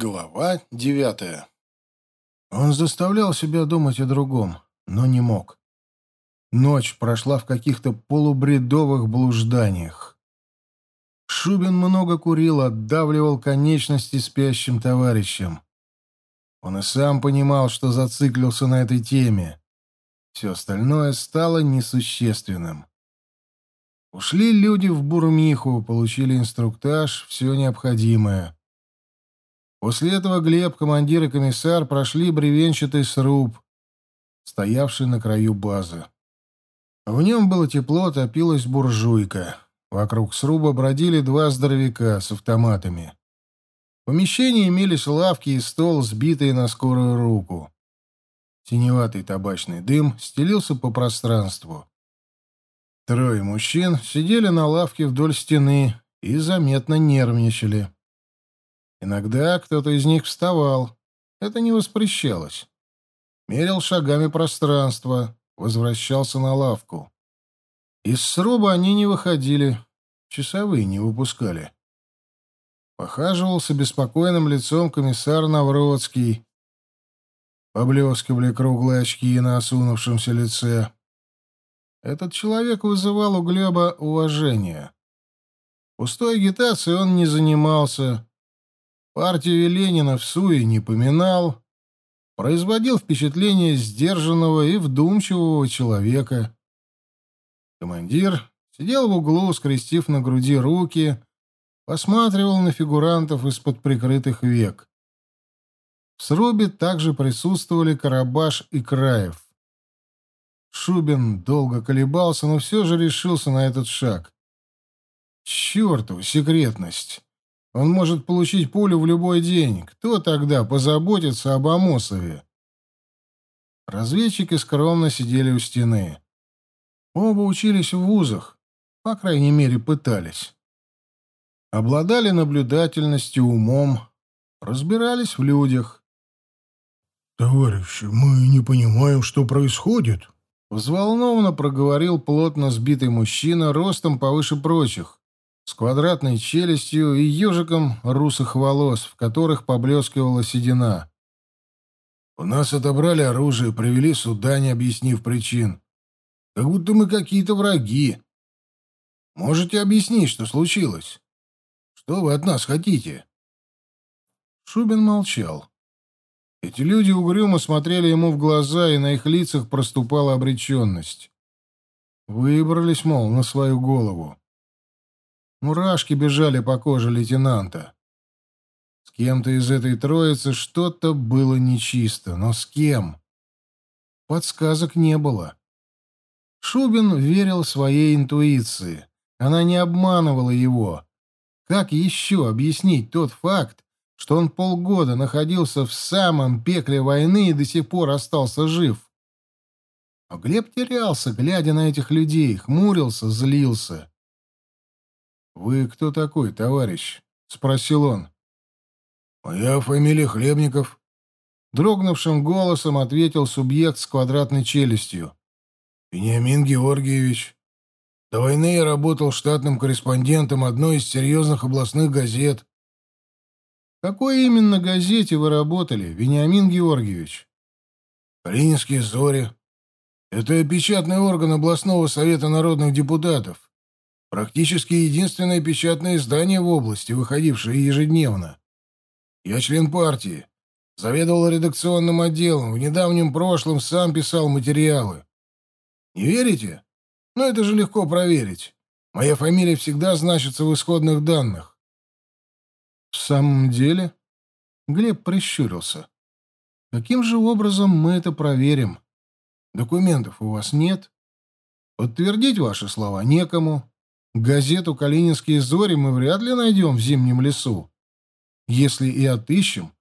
Глава девятая. Он заставлял себя думать о другом, но не мог. Ночь прошла в каких-то полубредовых блужданиях. Шубин много курил, отдавливал конечности спящим товарищам. Он и сам понимал, что зациклился на этой теме. Все остальное стало несущественным. Ушли люди в Бурмиху, получили инструктаж, все необходимое — После этого Глеб, командир и комиссар прошли бревенчатый сруб, стоявший на краю базы. В нем было тепло, топилась буржуйка. Вокруг сруба бродили два здоровяка с автоматами. В помещении имелись лавки и стол, сбитые на скорую руку. Синеватый табачный дым стелился по пространству. Трое мужчин сидели на лавке вдоль стены и заметно нервничали. Иногда кто-то из них вставал. Это не воспрещалось. Мерил шагами пространство, возвращался на лавку. Из сруба они не выходили, часовые не выпускали. Похаживался беспокойным лицом комиссар Навродский. Поблескивали круглые очки на осунувшемся лице. Этот человек вызывал у Глеба уважение. Пустой агитацией он не занимался, Партию Ленина в суе не поминал, производил впечатление сдержанного и вдумчивого человека. Командир сидел в углу, скрестив на груди руки, посматривал на фигурантов из-под прикрытых век. В срубе также присутствовали Карабаш и Краев. Шубин долго колебался, но все же решился на этот шаг. Чертова секретность! Он может получить пулю в любой день. Кто тогда позаботится об Амосове? Разведчики скромно сидели у стены. Оба учились в вузах, по крайней мере, пытались. Обладали наблюдательностью, умом, разбирались в людях. «Товарищи, мы не понимаем, что происходит», — взволнованно проговорил плотно сбитый мужчина, ростом повыше прочих, с квадратной челюстью и ежиком русых волос, в которых поблескивала седина. «У нас отобрали оружие, привели сюда, не объяснив причин. Как будто мы какие-то враги. Можете объяснить, что случилось? Что вы от нас хотите?» Шубин молчал. Эти люди угрюмо смотрели ему в глаза, и на их лицах проступала обреченность. Выбрались, мол, на свою голову. Мурашки бежали по коже лейтенанта. С кем-то из этой троицы что-то было нечисто, но с кем? Подсказок не было. Шубин верил своей интуиции. Она не обманывала его. Как еще объяснить тот факт, что он полгода находился в самом пекле войны и до сих пор остался жив? Но Глеб терялся, глядя на этих людей, хмурился, злился. «Вы кто такой, товарищ?» — спросил он. «Моя фамилия Хлебников», — дрогнувшим голосом ответил субъект с квадратной челюстью. «Вениамин Георгиевич. До войны я работал штатным корреспондентом одной из серьезных областных газет». «В какой именно газете вы работали, Вениамин Георгиевич?» «Калининские зори. Это печатный орган областного совета народных депутатов. Практически единственное печатное издание в области, выходившее ежедневно. Я член партии, заведовал редакционным отделом, в недавнем прошлом сам писал материалы. Не верите? Ну, это же легко проверить. Моя фамилия всегда значится в исходных данных. В самом деле? Глеб прищурился. Каким же образом мы это проверим? Документов у вас нет? Подтвердить ваши слова некому. Газету «Калининские зори» мы вряд ли найдем в зимнем лесу. Если и отыщем,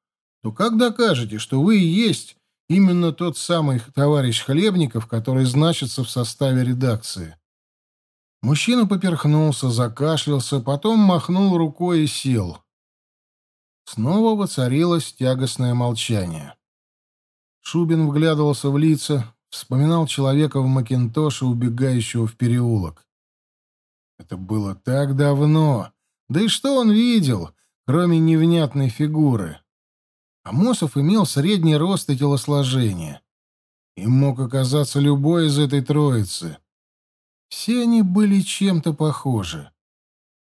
то как докажете, что вы и есть именно тот самый товарищ Хлебников, который значится в составе редакции? Мужчина поперхнулся, закашлялся, потом махнул рукой и сел. Снова воцарилось тягостное молчание. Шубин вглядывался в лица, вспоминал человека в макинтоше, убегающего в переулок. Это было так давно. Да и что он видел, кроме невнятной фигуры? Амосов имел средний рост и телосложение. Им мог оказаться любой из этой троицы. Все они были чем-то похожи.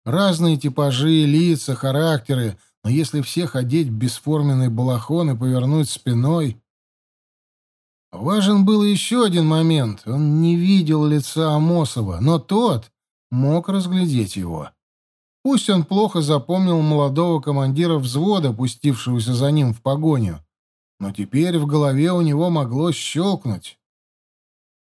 Разные типажи, лица, характеры, но если всех одеть в бесформенный балахон и повернуть спиной... Важен был еще один момент. Он не видел лица Амосова, но тот мог разглядеть его. Пусть он плохо запомнил молодого командира взвода, пустившегося за ним в погоню, но теперь в голове у него могло щелкнуть.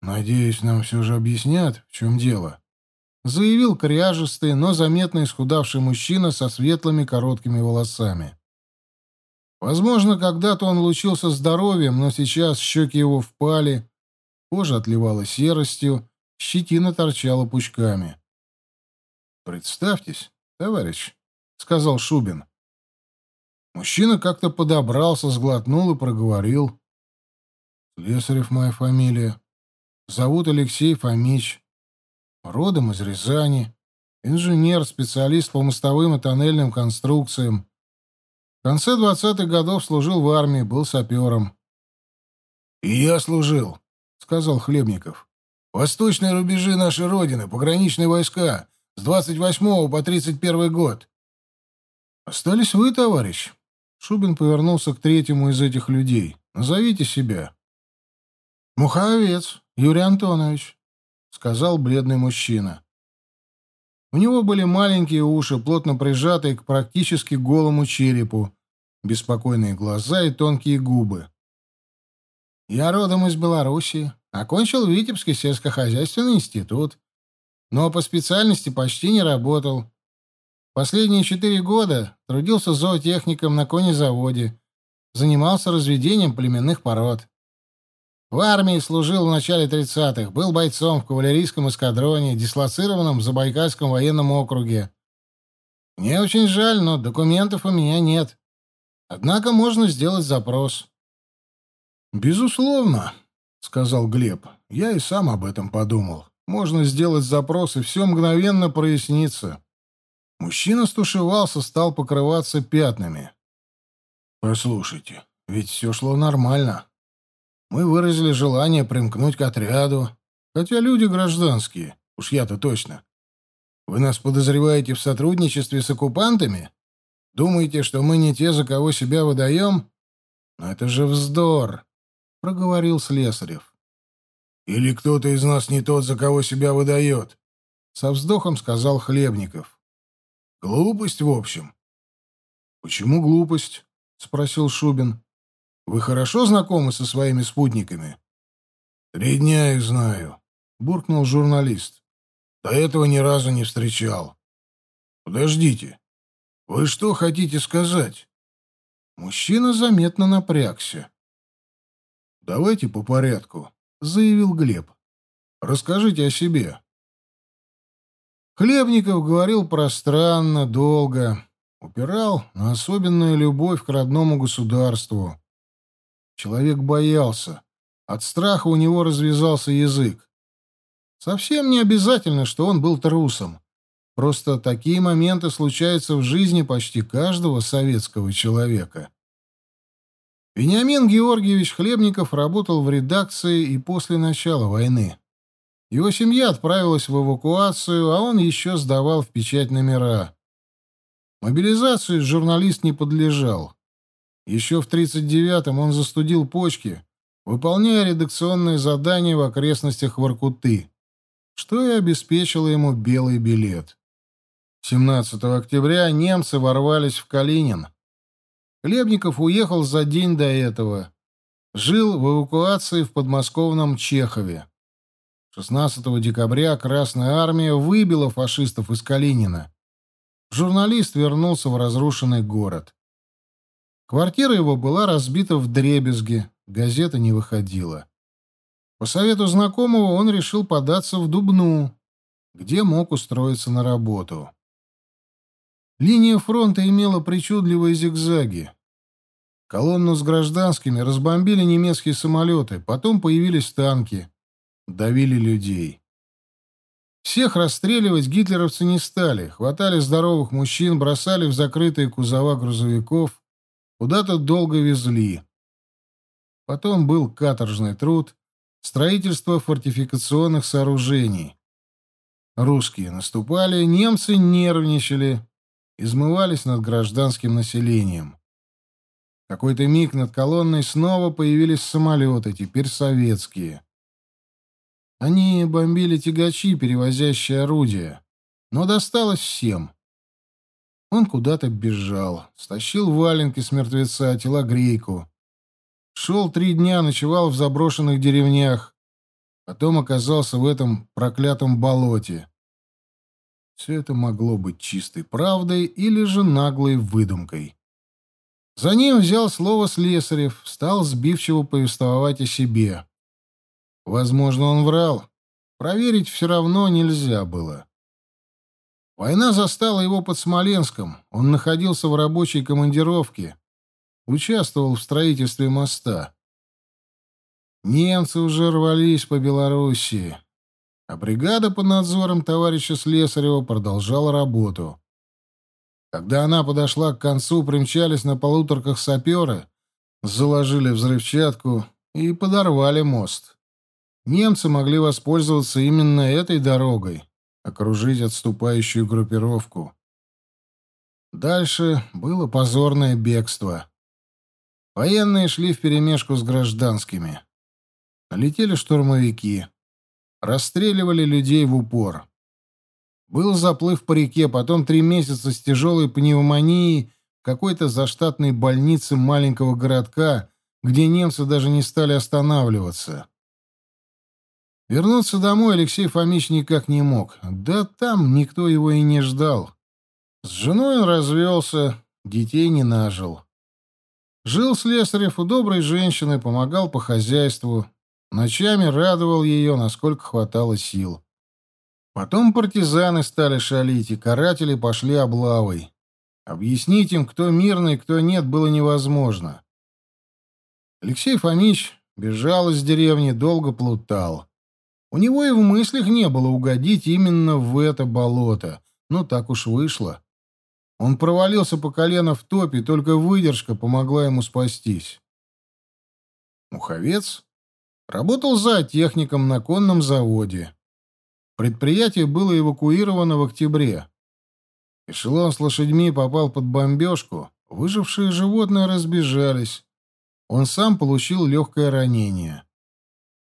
«Надеюсь, нам все же объяснят, в чем дело», — заявил кряжестый, но заметно исхудавший мужчина со светлыми короткими волосами. Возможно, когда-то он лучился здоровьем, но сейчас щеки его впали, кожа отливала серостью, щетина торчала пучками. «Представьтесь, товарищ», — сказал Шубин. Мужчина как-то подобрался, сглотнул и проговорил. «Слесарев моя фамилия. Зовут Алексей Фомич. Родом из Рязани. Инженер, специалист по мостовым и тоннельным конструкциям. В конце двадцатых годов служил в армии, был сапером. «И я служил», — сказал Хлебников. «Восточные рубежи нашей Родины, пограничные войска, с двадцать восьмого по тридцать первый год». «Остались вы, товарищ?» Шубин повернулся к третьему из этих людей. «Назовите себя». «Муховец Юрий Антонович», — сказал бледный мужчина. У него были маленькие уши, плотно прижатые к практически голому черепу, беспокойные глаза и тонкие губы. «Я родом из Белоруссии, окончил Витебский сельскохозяйственный институт, но по специальности почти не работал. Последние четыре года трудился зоотехником на конезаводе, занимался разведением племенных пород. В армии служил в начале 30-х, был бойцом в кавалерийском эскадроне, дислоцированном в Забайкальском военном округе. Мне очень жаль, но документов у меня нет. Однако можно сделать запрос. «Безусловно», — сказал Глеб. «Я и сам об этом подумал. Можно сделать запрос, и все мгновенно прояснится». Мужчина стушевался, стал покрываться пятнами. «Послушайте, ведь все шло нормально. Мы выразили желание примкнуть к отряду, хотя люди гражданские, уж я-то точно. Вы нас подозреваете в сотрудничестве с оккупантами? Думаете, что мы не те, за кого себя выдаем? Но это же вздор, — проговорил Слесарев. Или кто-то из нас не тот, за кого себя выдает? Со вздохом сказал Хлебников. Глупость, в общем. Почему глупость? — спросил Шубин. Вы хорошо знакомы со своими спутниками? Три дня их знаю, буркнул журналист. До этого ни разу не встречал. Подождите. Вы что хотите сказать? Мужчина заметно напрягся. Давайте по порядку, заявил Глеб. Расскажите о себе. Хлебников говорил пространно, долго, упирал на особенную любовь к родному государству. Человек боялся. От страха у него развязался язык. Совсем не обязательно, что он был трусом. Просто такие моменты случаются в жизни почти каждого советского человека. Вениамин Георгиевич Хлебников работал в редакции и после начала войны. Его семья отправилась в эвакуацию, а он еще сдавал в печать номера. Мобилизации журналист не подлежал. Еще в 39-м он застудил почки, выполняя редакционные задания в окрестностях Воркуты, что и обеспечило ему белый билет. 17 октября немцы ворвались в Калинин. Хлебников уехал за день до этого. Жил в эвакуации в подмосковном Чехове. 16 декабря Красная Армия выбила фашистов из Калинина. Журналист вернулся в разрушенный город. Квартира его была разбита в дребезги, газета не выходила. По совету знакомого он решил податься в Дубну, где мог устроиться на работу. Линия фронта имела причудливые зигзаги. Колонну с гражданскими разбомбили немецкие самолеты, потом появились танки, давили людей. Всех расстреливать гитлеровцы не стали, хватали здоровых мужчин, бросали в закрытые кузова грузовиков, куда-то долго везли. Потом был каторжный труд, строительство фортификационных сооружений. Русские наступали, немцы нервничали, измывались над гражданским населением. Какой-то миг над колонной снова появились самолеты, теперь советские. Они бомбили тягачи, перевозящие орудия, но досталось всем. Он куда-то бежал, стащил валенки с мертвеца, телогрейку. Шел три дня, ночевал в заброшенных деревнях. Потом оказался в этом проклятом болоте. Все это могло быть чистой правдой или же наглой выдумкой. За ним взял слово Слесарев, стал сбивчиво повествовать о себе. Возможно, он врал. Проверить все равно нельзя было. Война застала его под Смоленском. Он находился в рабочей командировке. Участвовал в строительстве моста. Немцы уже рвались по Белоруссии, а бригада под надзором товарища Слесарева продолжала работу. Когда она подошла к концу, примчались на полуторках саперы, заложили взрывчатку и подорвали мост. Немцы могли воспользоваться именно этой дорогой, окружить отступающую группировку. Дальше было позорное бегство. Военные шли вперемешку с гражданскими. Налетели штурмовики. Расстреливали людей в упор. Был заплыв по реке, потом три месяца с тяжелой пневмонией в какой-то заштатной больнице маленького городка, где немцы даже не стали останавливаться. Вернуться домой Алексей Фомич никак не мог. Да там никто его и не ждал. С женой он развелся, детей не нажил. Жил Слесарев у доброй женщины, помогал по хозяйству. Ночами радовал ее, насколько хватало сил. Потом партизаны стали шалить, и каратели пошли облавой. Объяснить им, кто мирный, кто нет, было невозможно. Алексей Фомич бежал из деревни, долго плутал. У него и в мыслях не было угодить именно в это болото. Но так уж вышло. Он провалился по колено в топе, только выдержка помогла ему спастись. Муховец работал за техником на конном заводе. Предприятие было эвакуировано в октябре. Эшелон с лошадьми попал под бомбежку, выжившие животные разбежались. Он сам получил легкое ранение.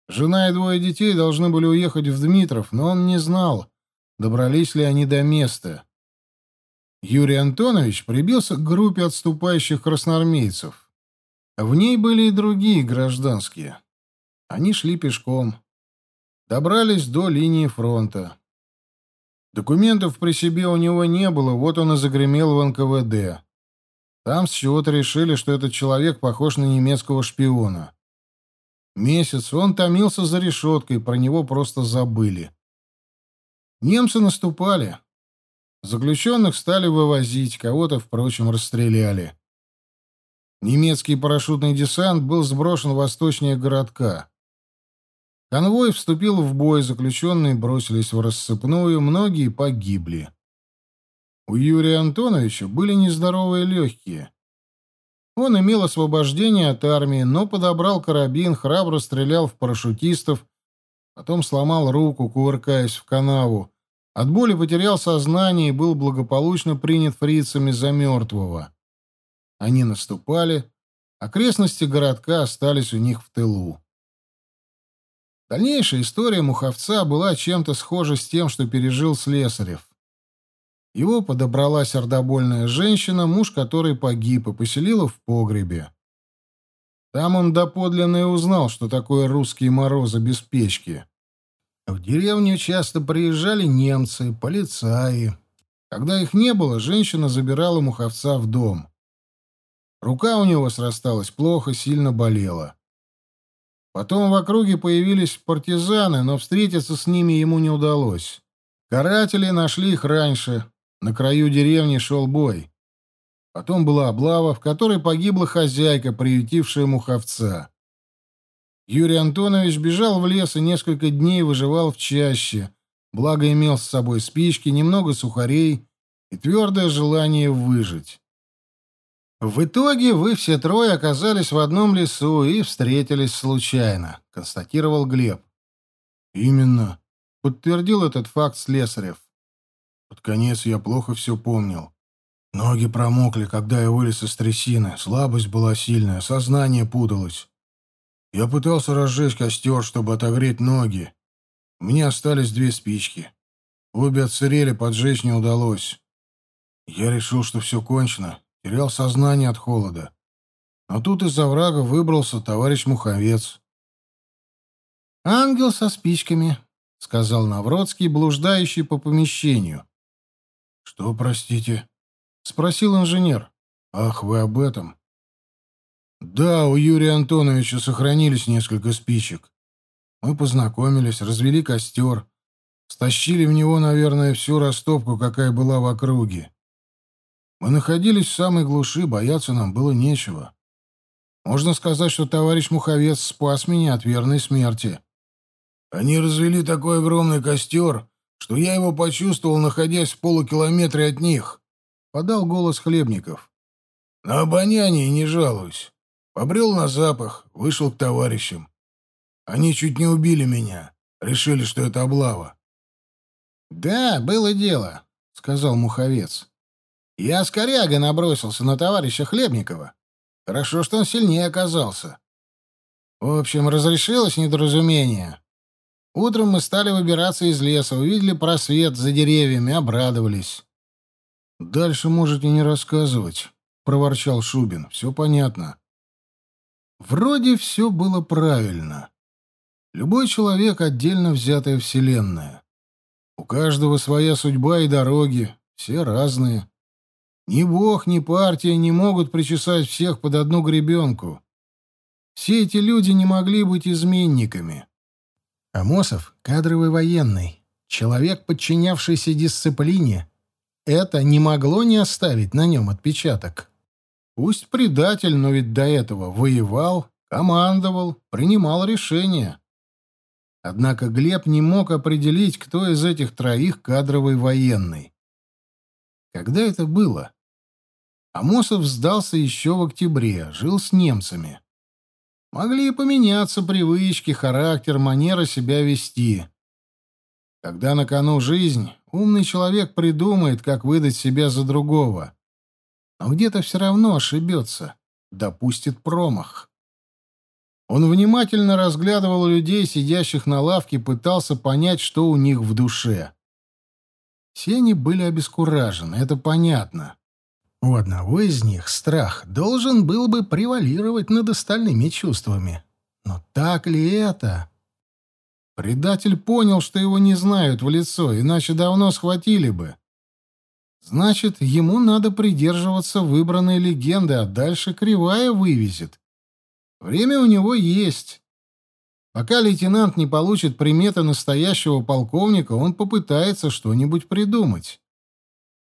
Жена и двое детей должны были уехать в Дмитров, но он не знал, добрались ли они до места. Юрий Антонович прибился к группе отступающих красноармейцев. В ней были и другие гражданские. Они шли пешком. Добрались до линии фронта. Документов при себе у него не было, вот он и загремел в НКВД. Там с чего-то решили, что этот человек похож на немецкого шпиона. Месяц он томился за решеткой, про него просто забыли. Немцы наступали. Заключенных стали вывозить, кого-то, впрочем, расстреляли. Немецкий парашютный десант был сброшен восточнее городка. Конвой вступил в бой, заключенные бросились в рассыпную, многие погибли. У Юрия Антоновича были нездоровые легкие. Он имел освобождение от армии, но подобрал карабин, храбро стрелял в парашютистов, потом сломал руку, кувыркаясь в канаву. От боли потерял сознание и был благополучно принят фрицами за мертвого. Они наступали, окрестности городка остались у них в тылу. Дальнейшая история Муховца была чем-то схожа с тем, что пережил Слесарев. Его подобрала сердобольная женщина, муж которой погиб, и поселила в погребе. Там он доподлинно и узнал, что такое русские морозы без печки. В деревню часто приезжали немцы, полицаи. Когда их не было, женщина забирала муховца в дом. Рука у него срасталась плохо, сильно болела. Потом в округе появились партизаны, но встретиться с ними ему не удалось. Каратели нашли их раньше, на краю деревни шел бой. Потом была облава, в которой погибла хозяйка, приютившая муховца. Юрий Антонович бежал в лес и несколько дней выживал в чаще, благо имел с собой спички, немного сухарей и твердое желание выжить. В итоге вы все трое оказались в одном лесу и встретились случайно, констатировал Глеб. Именно, подтвердил этот факт Слесарев. Под конец я плохо все помнил. Ноги промокли, когда я вылез из трясины, слабость была сильная, сознание путалось. Я пытался разжечь костер, чтобы отогреть ноги. Меня остались две спички. Обе отсырели, поджечь не удалось. Я решил, что все кончено, терял сознание от холода. А тут из-за врага выбрался товарищ Муховец. «Ангел со спичками», — сказал Навродский, блуждающий по помещению. «Что, простите?» — спросил инженер. «Ах, вы об этом?» «Да, у Юрия Антоновича сохранились несколько спичек. Мы познакомились, развели костер, стащили в него, наверное, всю растопку, какая была в округе. Мы находились в самой глуши, бояться нам было нечего. Можно сказать, что товарищ Муховец спас меня от верной смерти. Они развели такой огромный костер, что я его почувствовал, находясь в полукилометре от них, — подал голос Хлебников. На обоняние не жалуюсь. Побрел на запах, вышел к товарищам. Они чуть не убили меня. Решили, что это облава. — Да, было дело, — сказал Муховец. Я с корягой набросился на товарища Хлебникова. Хорошо, что он сильнее оказался. В общем, разрешилось недоразумение. Утром мы стали выбираться из леса, увидели просвет за деревьями, обрадовались. «Дальше можете не рассказывать», — проворчал Шубин. «Все понятно». Вроде все было правильно. Любой человек — отдельно взятая вселенная. У каждого своя судьба и дороги, все разные. Ни бог, ни партия не могут причесать всех под одну гребенку. Все эти люди не могли быть изменниками. Амосов — кадровый военный, человек, подчинявшийся дисциплине. Это не могло не оставить на нем отпечаток. Пусть предатель, но ведь до этого воевал, командовал, принимал решения. Однако Глеб не мог определить, кто из этих троих кадровый военный. Когда это было? Амосов сдался еще в октябре, жил с немцами. Могли и поменяться привычки, характер, манера себя вести. Когда на кону жизнь, умный человек придумает, как выдать себя за другого. Но где-то все равно ошибется, допустит промах. Он внимательно разглядывал людей, сидящих на лавке, пытался понять, что у них в душе. Все они были обескуражены, это понятно. У одного из них страх должен был бы превалировать над остальными чувствами. Но так ли это? Предатель понял, что его не знают в лицо, иначе давно схватили бы. Значит, ему надо придерживаться выбранной легенды, а дальше кривая вывезет. Время у него есть. Пока лейтенант не получит приметы настоящего полковника, он попытается что-нибудь придумать.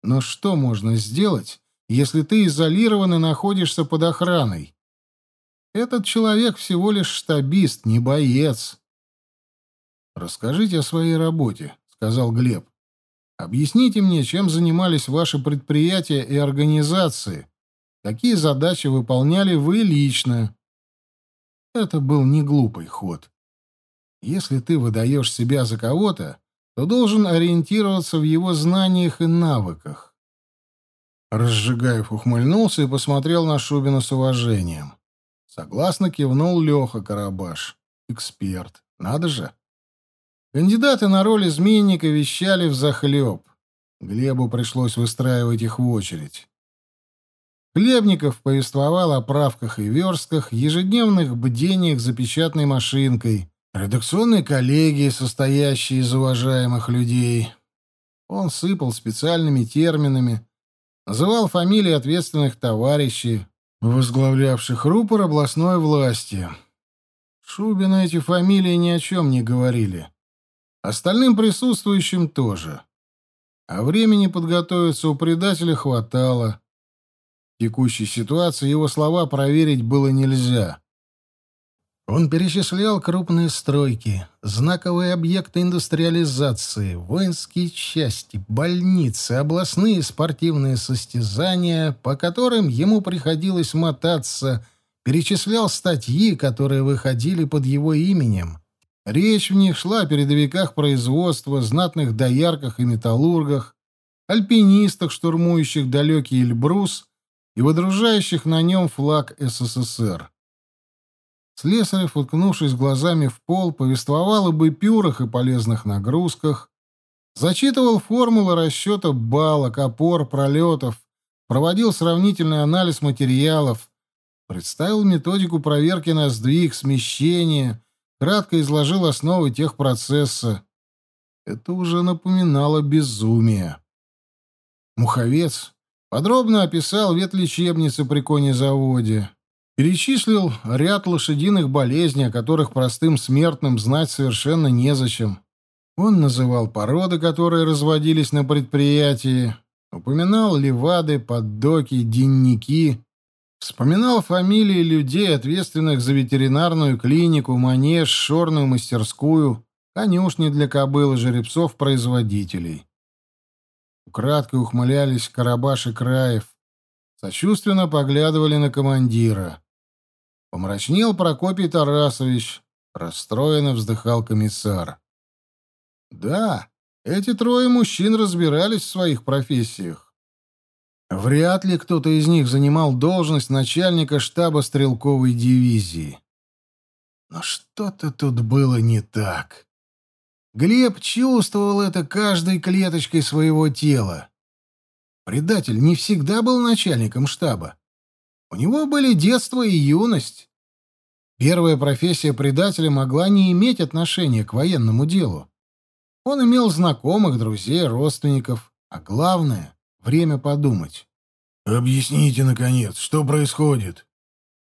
Но что можно сделать, если ты изолирован и находишься под охраной? Этот человек всего лишь штабист, не боец. «Расскажите о своей работе», — сказал Глеб. «Объясните мне, чем занимались ваши предприятия и организации, какие задачи выполняли вы лично, это был не глупый ход. Если ты выдаешь себя за кого-то, то должен ориентироваться в его знаниях и навыках. Разжигаев ухмыльнулся и посмотрел на Шубина с уважением. Согласно кивнул Леха Карабаш. Эксперт. Надо же. Кандидаты на роль изменника вещали взахлеб. Глебу пришлось выстраивать их в очередь. Хлебников повествовал о правках и верстках, ежедневных бдениях за печатной машинкой, редакционной коллегии, состоящей из уважаемых людей. Он сыпал специальными терминами, называл фамилии ответственных товарищей, возглавлявших рупор областной власти. Шубина эти фамилии ни о чем не говорили. Остальным присутствующим тоже. А времени подготовиться у предателя хватало — в текущей ситуации его слова проверить было нельзя. Он перечислял крупные стройки, знаковые объекты индустриализации, воинские части, больницы, областные спортивные состязания, по которым ему приходилось мотаться, перечислял статьи, которые выходили под его именем. Речь в них шла о передовиках производства, знатных доярках и металлургах, альпинистах, штурмующих далекий Эльбрус и выдружающих на нем флаг СССР. Слесарев, уткнувшись глазами в пол, повествовал об эпюрах и полезных нагрузках, зачитывал формулы расчета балок, опор, пролетов, проводил сравнительный анализ материалов, представил методику проверки на сдвиг, смещение, кратко изложил основы техпроцесса. Это уже напоминало безумие. Муховец подробно описал ветлечебницу при конезаводе, Перечислил ряд лошадиных болезней, о которых простым смертным знать совершенно незачем. Он называл породы, которые разводились на предприятии, упоминал левады, поддоки, денники, вспоминал фамилии людей, ответственных за ветеринарную клинику, манеж, шорную мастерскую, конюшни для кобыл и жеребцов-производителей. Украдкой ухмылялись Карабаш и Краев, сочувственно поглядывали на командира. Помрачнел Прокопий Тарасович. Расстроенно вздыхал комиссар. Да, эти трое мужчин разбирались в своих профессиях. Вряд ли кто-то из них занимал должность начальника штаба стрелковой дивизии. Но что-то тут было не так. Глеб чувствовал это каждой клеточкой своего тела. Предатель не всегда был начальником штаба. У него были детство и юность. Первая профессия предателя могла не иметь отношения к военному делу. Он имел знакомых, друзей, родственников, а главное — время подумать. «Объясните, наконец, что происходит?»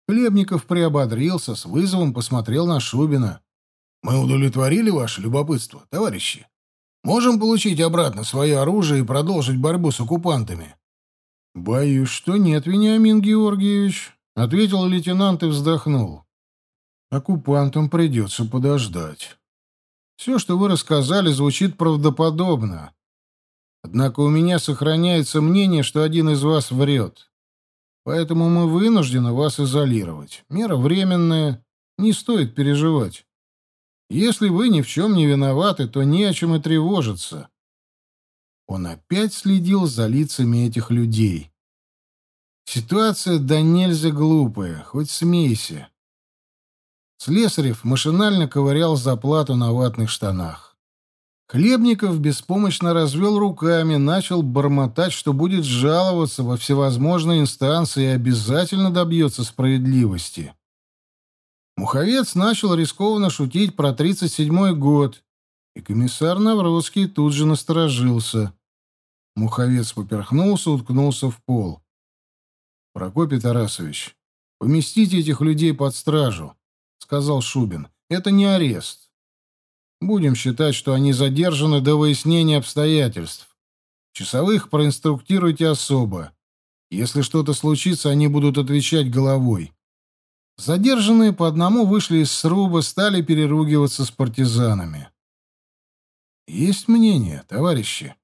Хлебников приободрился, с вызовом посмотрел на Шубина. «Мы удовлетворили ваше любопытство, товарищи? Можем получить обратно свое оружие и продолжить борьбу с оккупантами?» «Боюсь, что нет, Вениамин Георгиевич», — ответил лейтенант и вздохнул. «Оккупантам придется подождать. Все, что вы рассказали, звучит правдоподобно. Однако у меня сохраняется мнение, что один из вас врет. Поэтому мы вынуждены вас изолировать. Мера временная, не стоит переживать. Если вы ни в чем не виноваты, то не о чем и тревожиться. Он опять следил за лицами этих людей. Ситуация да нельзя глупая, хоть смейся. Слесарев машинально ковырял заплату на ватных штанах. Хлебников беспомощно развел руками, начал бормотать, что будет жаловаться во всевозможные инстанции и обязательно добьется справедливости. Муховец начал рискованно шутить про 37-й год, и комиссар Навродский тут же насторожился. Муховец поперхнулся, уткнулся в пол. «Прокопий Тарасович, поместите этих людей под стражу», — сказал Шубин. «Это не арест. Будем считать, что они задержаны до выяснения обстоятельств. Часовых проинструктируйте особо. Если что-то случится, они будут отвечать головой». Задержанные по одному вышли из сруба, стали переругиваться с партизанами. «Есть мнение, товарищи?»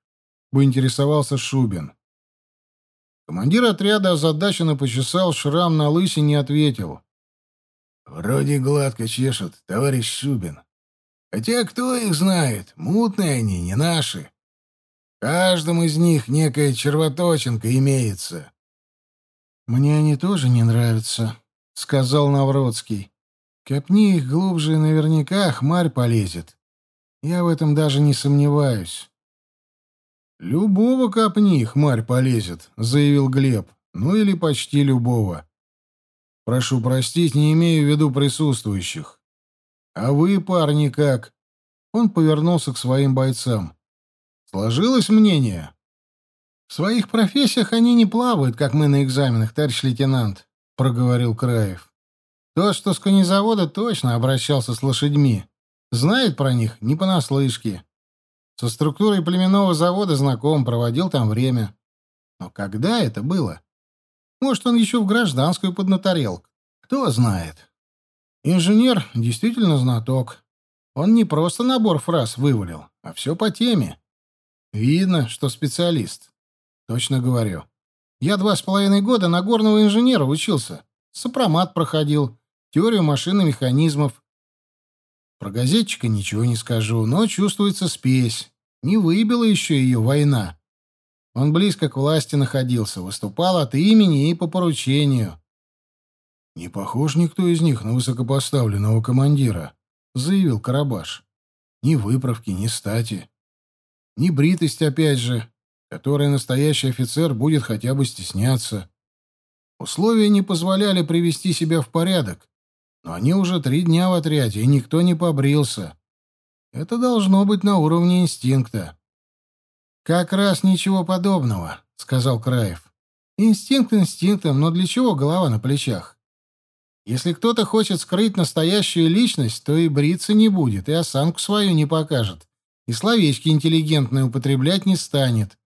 поинтересовался Шубин. Командир отряда озадаченно почесал шрам на лысине и ответил. «Вроде гладко чешут, товарищ Шубин. Хотя кто их знает, мутные они, не наши. В каждом из них некая червоточинка имеется». «Мне они тоже не нравятся», — сказал Навродский. «Копни их глубже, наверняка хмарь полезет. Я в этом даже не сомневаюсь». «Любого копни, хмарь полезет», — заявил Глеб. «Ну или почти любого. Прошу простить, не имею в виду присутствующих. А вы, парни, как?» Он повернулся к своим бойцам. «Сложилось мнение?» «В своих профессиях они не плавают, как мы на экзаменах, товарищ лейтенант», — проговорил Краев. «Тот, что с конезавода, точно обращался с лошадьми. Знает про них не понаслышке. Со структурой племенного завода знаком, проводил там время. Но когда это было? Может, он еще в гражданскую поднаторел. Кто знает. Инженер действительно знаток. Он не просто набор фраз вывалил, а все по теме. Видно, что специалист. Точно говорю. Я два с половиной года на горного инженера учился. Сопромат проходил, теорию машин и механизмов. Про газетчика ничего не скажу, но чувствуется спесь. Не выбила еще ее война. Он близко к власти находился, выступал от имени и по поручению. «Не похож никто из них на высокопоставленного командира», — заявил Карабаш. «Ни выправки, ни стати. Ни бритость, опять же, которой настоящий офицер будет хотя бы стесняться. Условия не позволяли привести себя в порядок, но они уже три дня в отряде, и никто не побрился. Это должно быть на уровне инстинкта. «Как раз ничего подобного», — сказал Краев. «Инстинкт инстинктом, но для чего голова на плечах? Если кто-то хочет скрыть настоящую личность, то и бриться не будет, и осанку свою не покажет, и словечки интеллигентные употреблять не станет.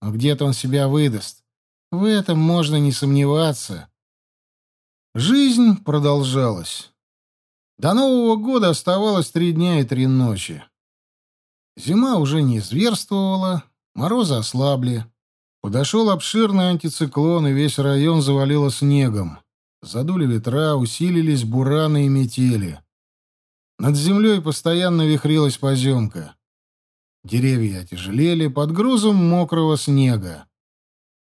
Но где-то он себя выдаст. В этом можно не сомневаться. Жизнь продолжалась. До Нового года оставалось три дня и три ночи. Зима уже не зверствовала, морозы ослабли. Подошел обширный антициклон, и весь район завалило снегом. Задули ветра, усилились бураны и метели. Над землей постоянно вихрилась поземка. Деревья отяжелели под грузом мокрого снега.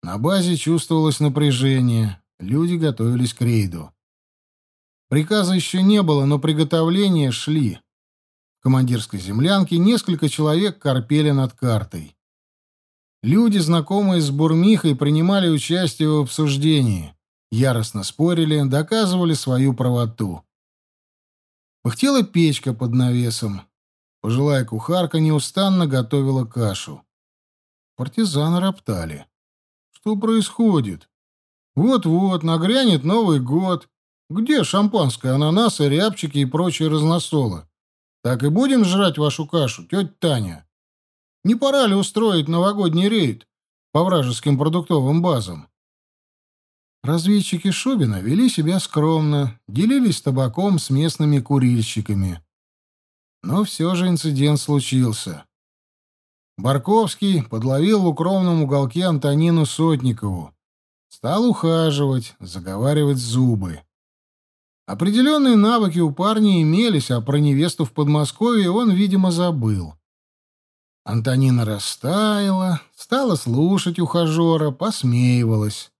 На базе чувствовалось напряжение, люди готовились к рейду. Приказа еще не было, но приготовления шли. В командирской землянке несколько человек корпели над картой. Люди, знакомые с Бурмихой, принимали участие в обсуждении, яростно спорили, доказывали свою правоту. Пыхтела печка под навесом. Пожилая кухарка неустанно готовила кашу. Партизаны роптали. Что происходит? Вот-вот, нагрянет Новый год. Где шампанское, ананасы, рябчики и прочие разносолы? Так и будем жрать вашу кашу, тетя Таня? Не пора ли устроить новогодний рейд по вражеским продуктовым базам? Разведчики Шубина вели себя скромно, делились табаком с местными курильщиками. Но все же инцидент случился. Барковский подловил в укромном уголке Антонину Сотникову. Стал ухаживать, заговаривать зубы. Определенные навыки у парня имелись, а про невесту в Подмосковье он, видимо, забыл. Антонина растаяла, стала слушать ухажера, посмеивалась.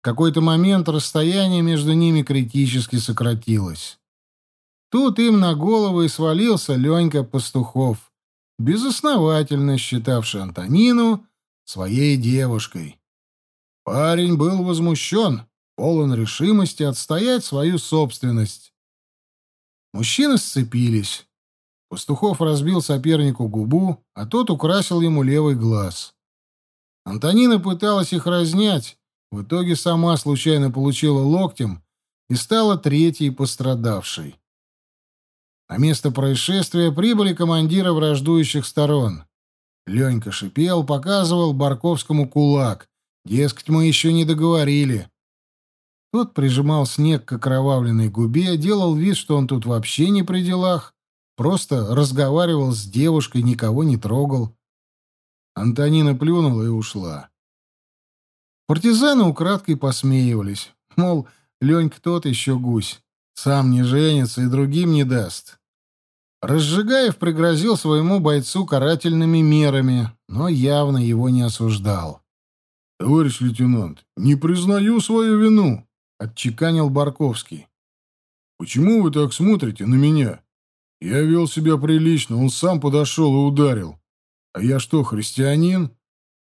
В какой-то момент расстояние между ними критически сократилось. Тут им на голову и свалился Ленька Пастухов безосновательно считавший Антонину своей девушкой. Парень был возмущен, полон решимости отстоять свою собственность. Мужчины сцепились. Пастухов разбил сопернику губу, а тот украсил ему левый глаз. Антонина пыталась их разнять, в итоге сама случайно получила локтем и стала третьей пострадавшей. На место происшествия прибыли командиры враждующих сторон. Ленька шипел, показывал Барковскому кулак. Дескать, мы еще не договорили. Тот прижимал снег к окровавленной губе, делал вид, что он тут вообще не при делах, просто разговаривал с девушкой, никого не трогал. Антонина плюнула и ушла. Партизаны украдкой посмеивались, мол, Ленька тот еще гусь. Сам не женится и другим не даст. Разжигаев пригрозил своему бойцу карательными мерами, но явно его не осуждал. — Товарищ лейтенант, не признаю свою вину, — отчеканил Барковский. — Почему вы так смотрите на меня? Я вел себя прилично, он сам подошел и ударил. А я что, христианин?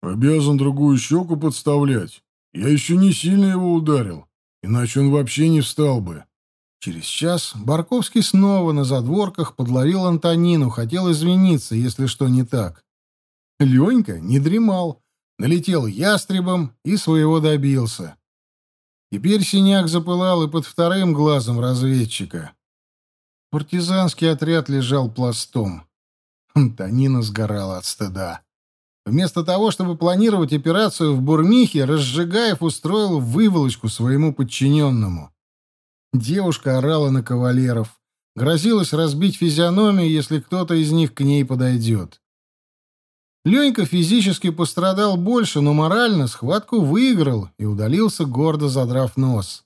Обязан другую щеку подставлять. Я еще не сильно его ударил, иначе он вообще не встал бы. Через час Барковский снова на задворках подловил Антонину, хотел извиниться, если что не так. Ленька не дремал, налетел ястребом и своего добился. Теперь синяк запылал и под вторым глазом разведчика. Партизанский отряд лежал пластом. Антонина сгорала от стыда. Вместо того, чтобы планировать операцию в Бурмихе, Разжигаев устроил выволочку своему подчиненному. Девушка орала на кавалеров, грозилась разбить физиономию, если кто-то из них к ней подойдет. Ленька физически пострадал больше, но морально схватку выиграл и удалился, гордо задрав нос.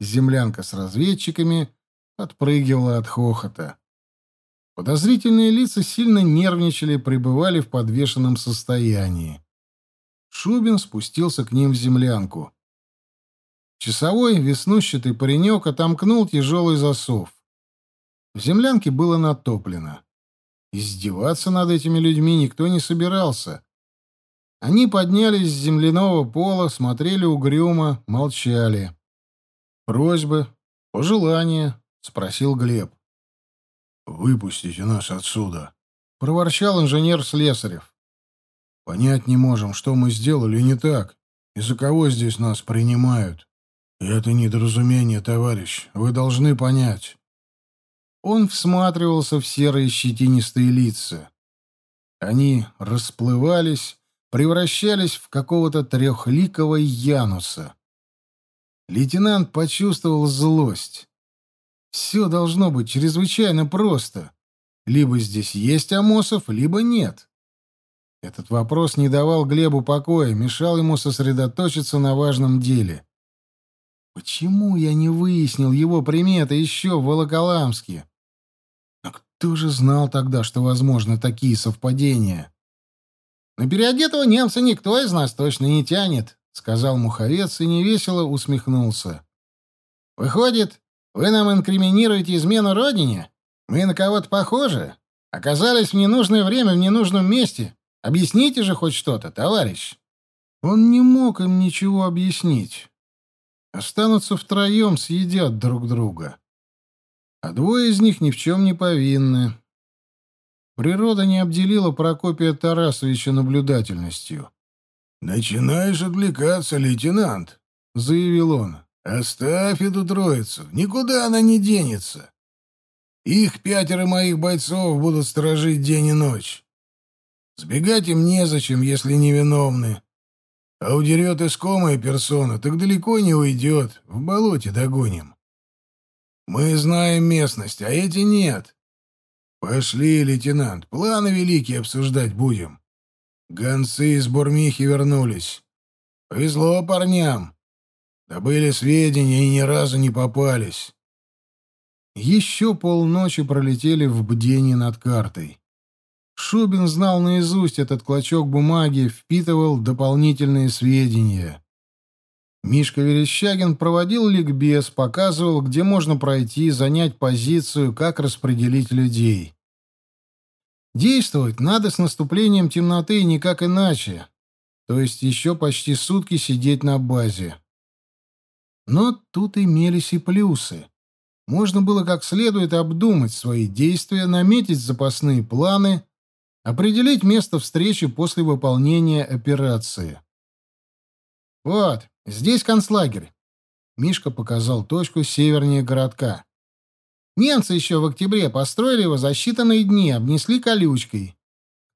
Землянка с разведчиками отпрыгивала от хохота. Подозрительные лица сильно нервничали и пребывали в подвешенном состоянии. Шубин спустился к ним в землянку. Часовой, веснущатый паренек отомкнул тяжелый засов. В землянке было натоплено. Издеваться над этими людьми никто не собирался. Они поднялись с земляного пола, смотрели угрюмо, молчали. «Просьбы? Пожелания?» — спросил Глеб. «Выпустите нас отсюда», — проворчал инженер Слесарев. «Понять не можем, что мы сделали не так, и за кого здесь нас принимают. Это недоразумение, товарищ, вы должны понять». Он всматривался в серые щетинистые лица. Они расплывались, превращались в какого-то трехликого Януса. Лейтенант почувствовал злость. Все должно быть чрезвычайно просто. Либо здесь есть Амосов, либо нет. Этот вопрос не давал Глебу покоя, мешал ему сосредоточиться на важном деле. Почему я не выяснил его приметы еще в Волоколамске? А кто же знал тогда, что возможны такие совпадения? На переодетого немца никто из нас точно не тянет, сказал Муховец и невесело усмехнулся. Выходит, вы нам инкриминируете измену родине? Мы на кого-то похожи? Оказались в ненужное время в ненужном месте. Объясните же хоть что-то, товарищ. Он не мог им ничего объяснить. Останутся втроем, съедят друг друга. А двое из них ни в чем не повинны. Природа не обделила Прокопия Тарасовича наблюдательностью. «Начинаешь отвлекаться, лейтенант», — заявил он. Оставь эту троицу, никуда она не денется. Их пятеро моих бойцов будут сторожить день и ночь. Сбегать им незачем, если невиновны. А удерет искомая персона, так далеко не уйдет, в болоте догоним. Мы знаем местность, а эти нет. Пошли, лейтенант, планы великие обсуждать будем. Гонцы из Бурмихи вернулись. Повезло парням. Добыли сведения и ни разу не попались. Еще полночи пролетели в бдении над картой. Шубин знал наизусть этот клочок бумаги, впитывал дополнительные сведения. Мишка Верещагин проводил ликбез, показывал, где можно пройти, занять позицию, как распределить людей. Действовать надо с наступлением темноты и никак иначе, то есть еще почти сутки сидеть на базе. Но тут имелись и плюсы. Можно было как следует обдумать свои действия, наметить запасные планы, определить место встречи после выполнения операции. «Вот, здесь концлагерь», — Мишка показал точку севернее городка. «Немцы еще в октябре построили его за считанные дни, обнесли колючкой.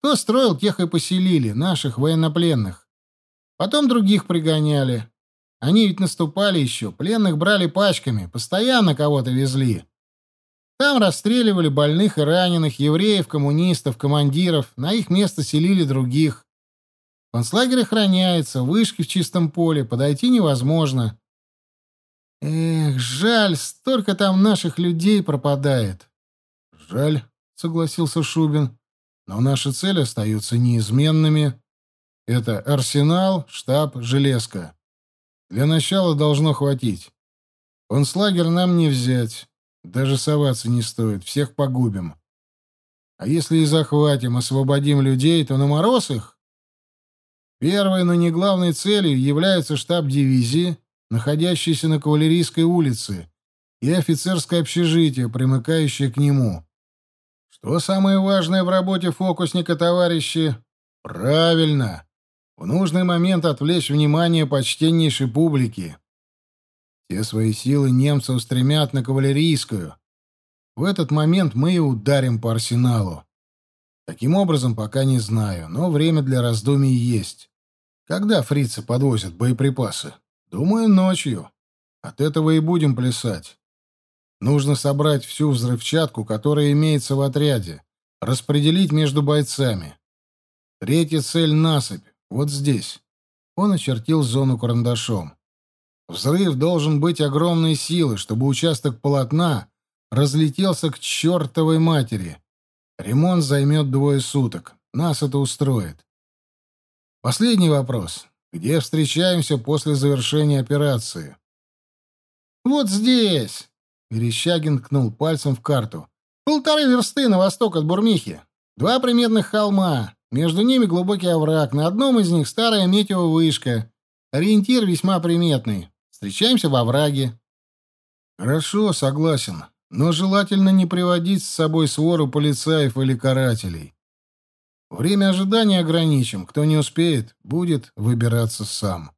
Кто строил, тех и поселили, наших военнопленных. Потом других пригоняли. Они ведь наступали еще, пленных брали пачками, постоянно кого-то везли. Там расстреливали больных и раненых, евреев, коммунистов, командиров, на их место селили других. Концлагерь охраняется, вышки в чистом поле, подойти невозможно. Эх, жаль, столько там наших людей пропадает. Жаль, согласился Шубин, но наши цели остаются неизменными. Это арсенал, штаб, железка. Для начала должно хватить. Концлагерь нам не взять. Даже соваться не стоит. Всех погубим. А если и захватим, освободим людей, то на мороз их? Первой, но не главной целью является штаб дивизии, находящийся на Кавалерийской улице, и офицерское общежитие, примыкающее к нему. Что самое важное в работе фокусника, товарищи? Правильно в нужный момент отвлечь внимание почтеннейшей публики. Все свои силы немцы устремят на кавалерийскую. В этот момент мы и ударим по арсеналу. Таким образом, пока не знаю, но время для раздумий есть. Когда фрицы подвозят боеприпасы? Думаю, ночью. От этого и будем плясать. Нужно собрать всю взрывчатку, которая имеется в отряде, распределить между бойцами. Третья цель — насыпь, вот здесь. Он очертил зону карандашом. Взрыв должен быть огромной силы, чтобы участок полотна разлетелся к чертовой матери. Ремонт займет двое суток. Нас это устроит. Последний вопрос. Где встречаемся после завершения операции? Вот здесь. Верещагин ткнул пальцем в карту. Полторы версты на восток от Бурмихи. Два приметных холма. Между ними глубокий овраг. На одном из них старая метеовышка. Ориентир весьма приметный. Встречаемся во враге. Хорошо, согласен. Но желательно не приводить с собой свору полицаев или карателей. Время ожидания ограничим. Кто не успеет, будет выбираться сам.